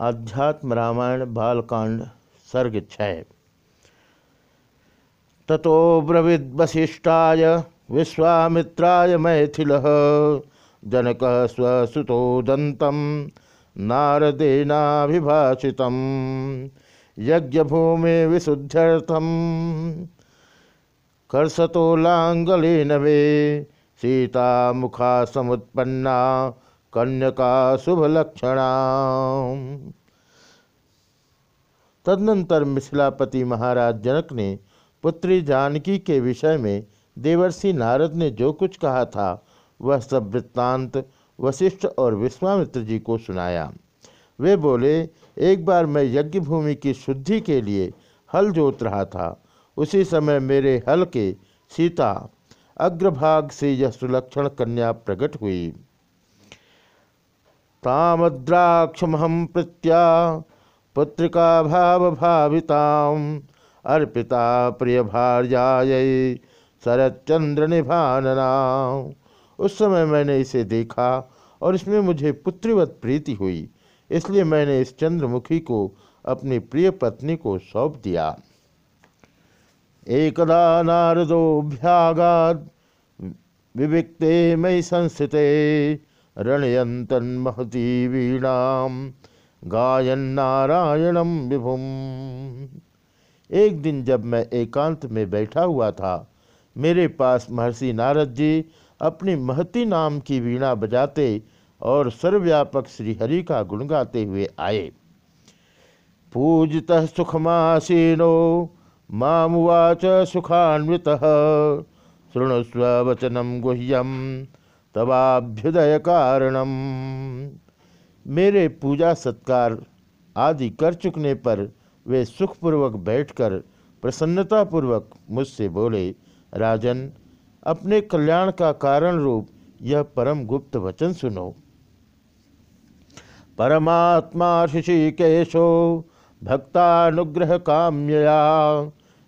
आध्यात्म रामायण बालकांड सर्ग ततो ब्रवीद वशिष्ठाय विश्वामित्राय मैथिल, जनक स्वसुतो दंतम नारदेनाभिभाषित यज्ञभूमि विशुद्ध्यर्थम। कर्षतोलांगलेन वे सीता मुखा समुत्पन्ना कन्यका शुभ लक्षणा तदनंतर मिथिलापति महाराज जनक ने पुत्री जानकी के विषय में देवर्षि नारद ने जो कुछ कहा था, वह सब वृत्तांत, वशिष्ठ और विश्वामित्र जी को सुनाया। वे बोले, एक बार मैं यज्ञ भूमि की शुद्धि के लिए हल जोत रहा था। उसी समय मेरे हल के सीता अग्रभाग से यह सुलक्षण कन्या प्रकट हुई। तामद्राक्षमहम प्रत्या पुत्रिका भाव भाविताम अर्पिता प्रिय भार्याय शरच्चंद्र निभानना उस समय मैंने इसे देखा और इसमें मुझे पुत्रिवत प्रीति हुई। इसलिए मैंने इस चंद्रमुखी को अपनी प्रिय पत्नी को सौंप दिया। एकदा नारदोभ्यागाद विविक्ते मई संस्थिते रणयंतन्महती वीणाम गायन नारायणम विभुम। एक दिन जब मैं एकांत में बैठा हुआ था, मेरे पास महर्षि नारद जी अपनी महती नाम की वीणा बजाते और सर्वव्यापक श्रीहरि का गुण गाते हुए आए। पूजत सुखमासीनो मामुवाच सुखान्वित शृणुस्व वचनम गुह्यम। तवाभ्युदय कारणम मेरे पूजा सत्कार आदि कर चुकने पर वे सुखपूर्वक बैठकर प्रसन्नतापूर्वक मुझसे बोले, राजन, अपने कल्याण का कारण रूप यह परम गुप्त वचन सुनो। परमात्मा ऋषिकेशो भक्तानुग्रह काम्यया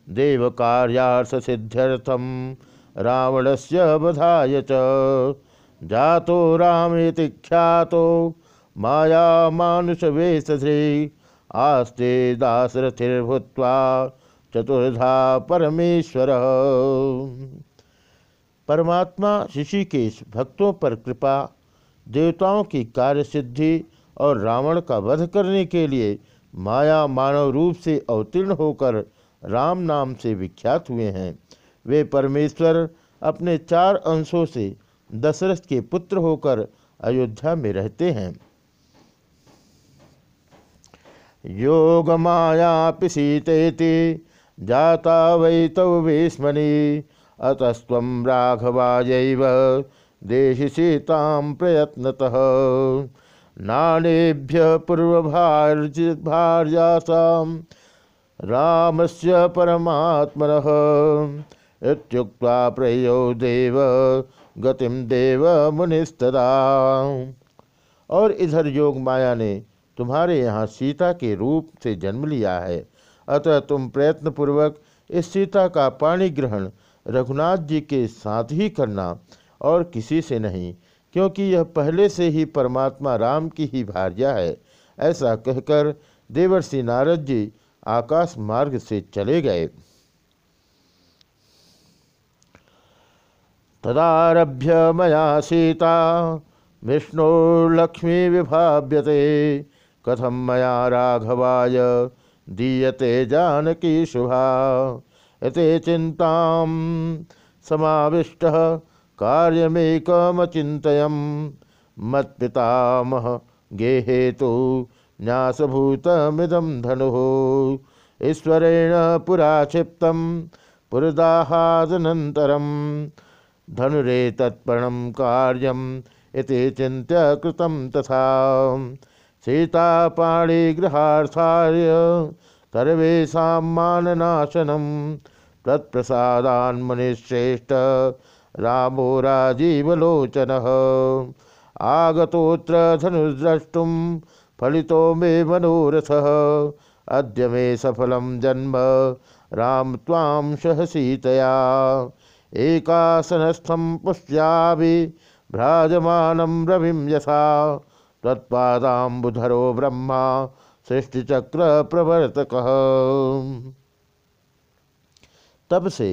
देव कार्यार्थ सिद्ध्यर्थम रावण से बधाय च। जातो रामेति ख्यातो माया मानुष वेशधे आस्ते दासरथिर्भूत्वा चतुर्धा परमेश्वर। परमात्मा ऋषिकेश भक्तों पर कृपा, देवताओं की कार्य सिद्धि और रावण का वध करने के लिए माया मानव रूप से अवतीर्ण होकर राम नाम से विख्यात हुए हैं। वे परमेश्वर अपने चार अंशों से दशरथ के पुत्र होकर अयोध्या में रहते हैं। योग माया पिशीतेति जाता वै तव वेश्मनि अतस्व राघवाय देहि सीता प्रयत्नतः। नानेभ्य पूर्वभार्यासा रामस्य परमात्मनः, इत्युक्त्वा प्रयो देव गतिम देव मुनिस्तदा। और इधर योग माया ने तुम्हारे यहाँ सीता के रूप से जन्म लिया है। अतः तुम प्रयत्नपूर्वक इस सीता का पाणी ग्रहण रघुनाथ जी के साथ ही करना और किसी से नहीं, क्योंकि यह पहले से ही परमात्मा राम की ही भार्या है। ऐसा कहकर देवर्षि नारद जी आकाश मार्ग से चले गए। तदारभ्य मया सीता। विष्णुर्लक्ष्मी विभाव्यते कथम मया राघवाय दीयते जानकी शुभा। यते चिंता समाविष्ट कार्यमेकमचित मत्पितामह गेहेतु न्यासभूतमिदं धनु। ईश्वरेण पुरा क्षिप्त पुरदाहादनन्तरम्। धनुरे तत्पणम कार्यम इति चिंत्य कृतम तथा। सीतापाणिगृहार्थाय सर्वेशा माननाशनम तत्प्रसादान्मुनिश्रेष्ठ रामो राजीवलोचन। आगतोत्र धनुद्रष्टुम फलितो मे मनोरथ। अद्य मे सफलम जन्म राम तां सह सीतया एकासनस्थम पुष्याभि भ्राजमानं रविं यथा। तत्पादाबुधरो ब्रह्मा सृष्टिचक्र प्रवर्तक तब से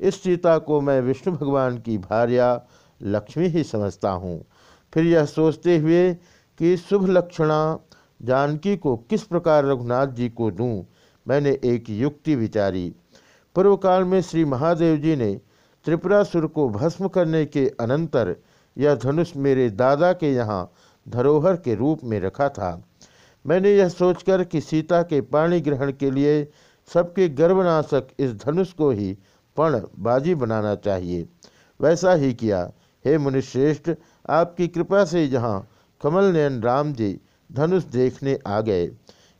इस सीता को मैं विष्णु भगवान की भार्या लक्ष्मी ही समझता हूँ। फिर यह सोचते हुए कि शुभ लक्षणा जानकी को किस प्रकार रघुनाथ जी को दूँ, मैंने एक युक्ति विचारी। पूर्व काल में श्री महादेव जी ने त्रिपुरासुर को भस्म करने के अनंतर यह धनुष मेरे दादा के यहाँ धरोहर के रूप में रखा था। मैंने यह सोचकर कि सीता के पाणी ग्रहण के लिए सबके गर्भनाशक इस धनुष को ही पण बाजी बनाना चाहिए। वैसा ही किया। हे मुनिश्रेष्ठ, आपकी कृपा से यहाँ कमल नयन राम जी धनुष देखने आ गए।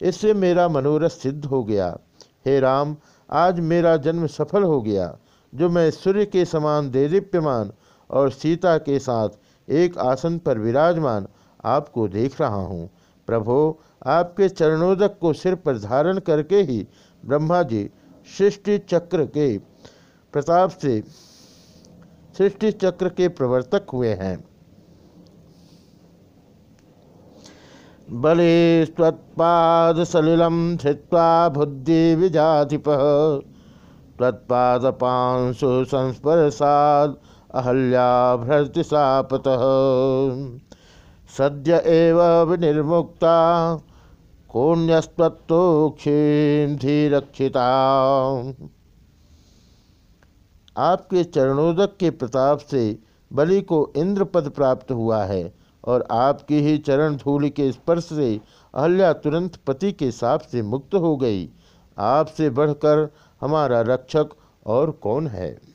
इससे मेरा मनोरथ सिद्ध हो गया। हे राम, आज मेरा जन्म सफल हो गया। जो मैं सूर्य के समान देदीप्यमान और सीता के साथ एक आसन पर विराजमान आपको देख रहा हूँ। प्रभो, आपके चरणोदक को सिर पर धारण करके ही ब्रह्मा जी सृष्टि चक्र के प्रताप से सृष्टि चक्र के प्रवर्तक हुए हैं। बले स्वत्पाद सलिलम धृत्वा बुद्धि विजाधिप तत्पादपांशु संस्पर्शाद अहल्या भ्रति सद्य एव विनिर्मुक्ता रक्षिता आपके चरणोदक के प्रताप से बलि को इंद्र पद प्राप्त हुआ है और आपकी ही चरण धूलि के स्पर्श से अहल्या तुरंत पति के साप से मुक्त हो गई। आपसे बढ़कर हमारा रक्षक और कौन है?